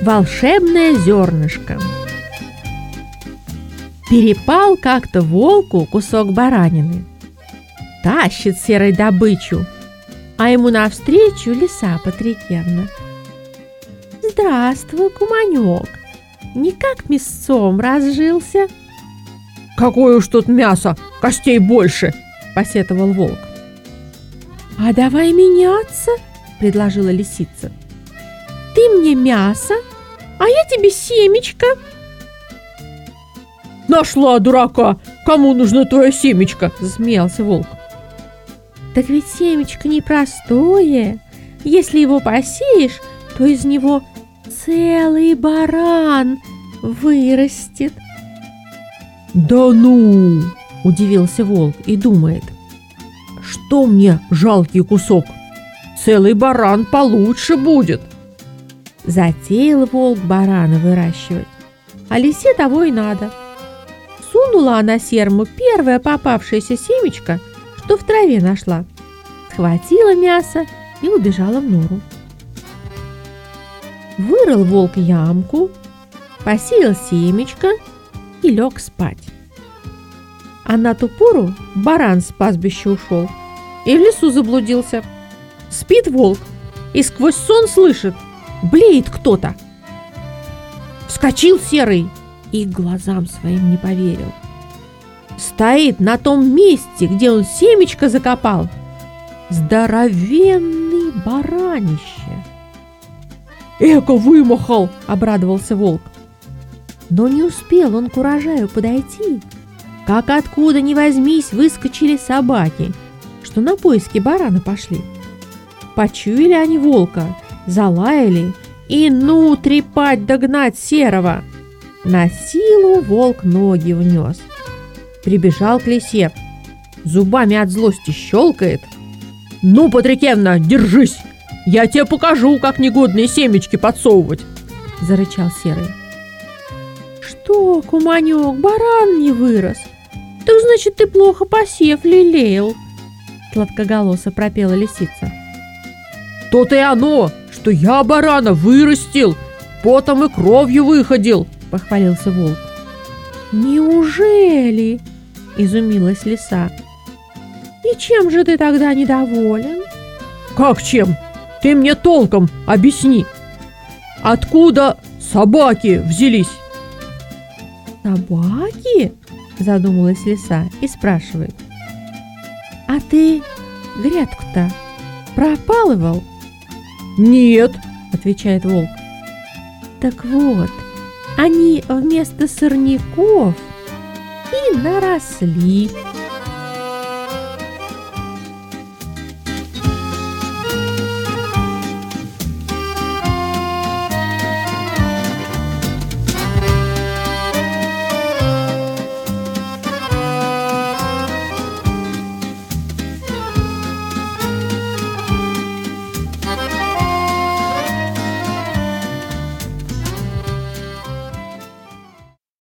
волшебное зернышко. Перепал как-то волку кусок баранины. Тащит серой добычу, а ему навстречу лиса Патрикевна. «Здравствуй, куманек! Никак мясцом разжился?» «Какое уж тут мясо, костей больше!» – посетовал волк. «А давай меняться!» – предложила лисица. «Ты мне мясо, а я тебе семечко!» «Нашла дурака! Кому нужно твое семечко?» – засмеялся волк. Так ведь семечко непростое. Если его посеешь, то из него целый баран вырастет. Да ну, удивился волк и думает, что мне жалкий кусок? Целый баран получше будет. Затеял волк барана выращивать, а лисе того и надо. Сунула она серму первое попавшееся семечко – что в траве нашла. Схватила мясо и убежала в нору. Вырыл волк ямку, посеял семечко и лег спать. А на ту пору баран с пастбища ушел и в лесу заблудился. Спит волк и сквозь сон слышит, блеет кто-то. Вскочил серый и глазам своим не поверил – стоит на том месте, где он семечко закопал. Здоровенный баранище. «Эко вымахал!» – обрадовался волк. Но не успел он к урожаю подойти, как откуда ни возьмись выскочили собаки, что на поиски барана пошли. Почуяли они волка, залаяли и ну трепать догнать серого. На силу волк ноги внес – прибежал к лисе. Зубами от злости щелкает. «Ну, Патрикевна, держись! Я тебе покажу, как негодные семечки подсовывать!» Зарычал Серый. «Что, куманек, баран не вырос? Так значит, ты плохо посев лелеял!» Сладкоголосо пропела лисица. «То-то и оно, что я барана вырастил, потом и кровью выходил!» – похвалился волк. «Неужели?» изумилась лиса. «И чем же ты тогда недоволен?» «Как чем? Ты мне толком объясни. Откуда собаки взялись?» «Собаки?» – задумалась лиса и спрашивает. «А ты грядку-то пропалывал?» «Нет», – отвечает волк. «Так вот, они вместо сорняков и наросли.